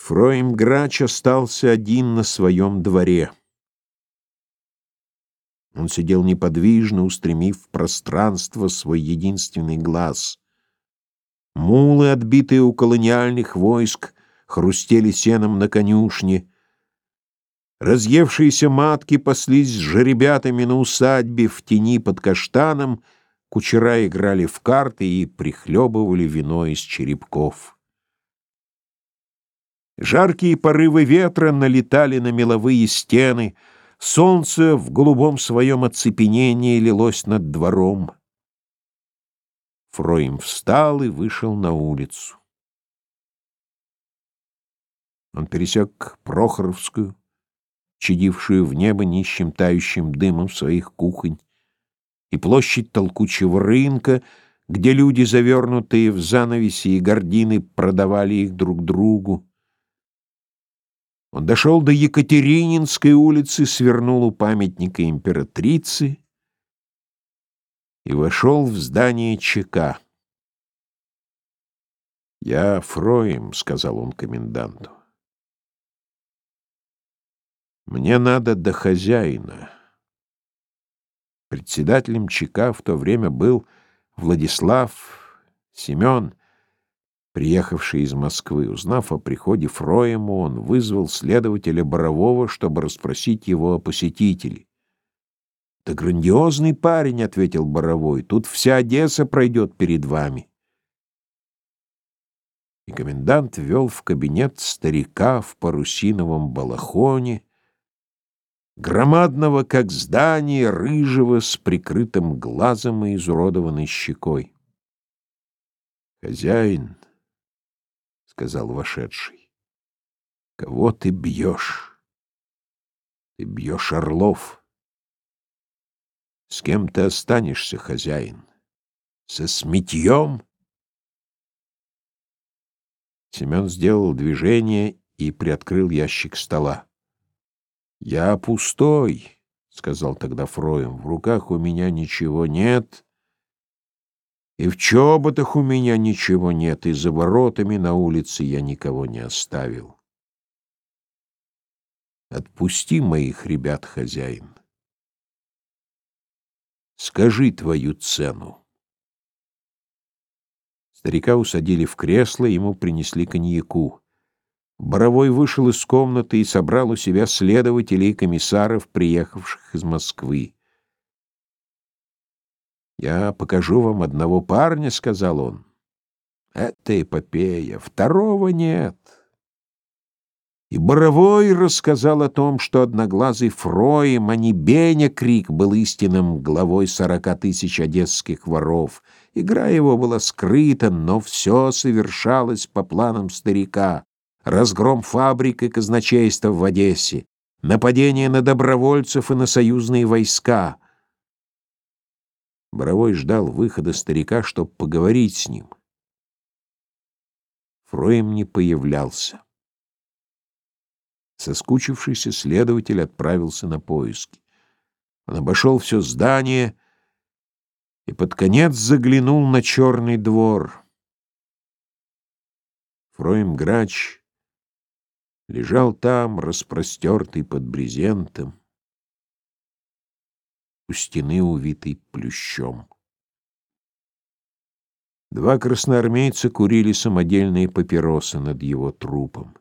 Фроим Грач остался один на своем дворе. Он сидел неподвижно, устремив в пространство свой единственный глаз. Мулы, отбитые у колониальных войск, хрустели сеном на конюшне. Разъевшиеся матки паслись с жеребятами на усадьбе в тени под каштаном, кучера играли в карты и прихлебывали вино из черепков. Жаркие порывы ветра налетали на меловые стены, солнце в голубом своем оцепенении лилось над двором. Фроим встал и вышел на улицу. Он пересек Прохоровскую, чадившую в небо нищим тающим дымом своих кухонь, и площадь толкучего рынка, где люди, завернутые в занавеси и гардины, продавали их друг другу. Он дошел до Екатерининской улицы, свернул у памятника императрицы и вошел в здание ЧК. «Я Фроем», — сказал он коменданту. «Мне надо до хозяина». Председателем ЧК в то время был Владислав Семен приехавший из Москвы. Узнав о приходе Фроему, он вызвал следователя Борового, чтобы расспросить его о посетителе. «Да грандиозный парень», — ответил Боровой, — «тут вся Одесса пройдет перед вами». И комендант вел в кабинет старика в парусиновом балахоне, громадного, как здание, рыжего, с прикрытым глазом и изуродованной щекой. «Хозяин», — сказал вошедший. «Кого ты бьешь? Ты бьешь орлов. С кем ты останешься, хозяин? Со сметьем?» Семен сделал движение и приоткрыл ящик стола. «Я пустой», — сказал тогда Фроем. «В руках у меня ничего нет». И в чоботах у меня ничего нет, и за воротами на улице я никого не оставил. Отпусти моих ребят, хозяин. Скажи твою цену. Старика усадили в кресло, ему принесли коньяку. Боровой вышел из комнаты и собрал у себя следователей и комиссаров, приехавших из Москвы. «Я покажу вам одного парня», — сказал он. «Это эпопея. Второго нет». И Боровой рассказал о том, что одноглазый Фроем, а не Беня Крик, был истинным главой сорока тысяч одесских воров. Игра его была скрыта, но все совершалось по планам старика. Разгром фабрик и казначейства в Одессе, нападение на добровольцев и на союзные войска — Боровой ждал выхода старика, чтобы поговорить с ним. Фроем не появлялся. Соскучившийся следователь отправился на поиски. Он обошел все здание и под конец заглянул на черный двор. Фроем Грач лежал там, распростертый под брезентом у стены, увитой плющом. Два красноармейца курили самодельные папиросы над его трупом.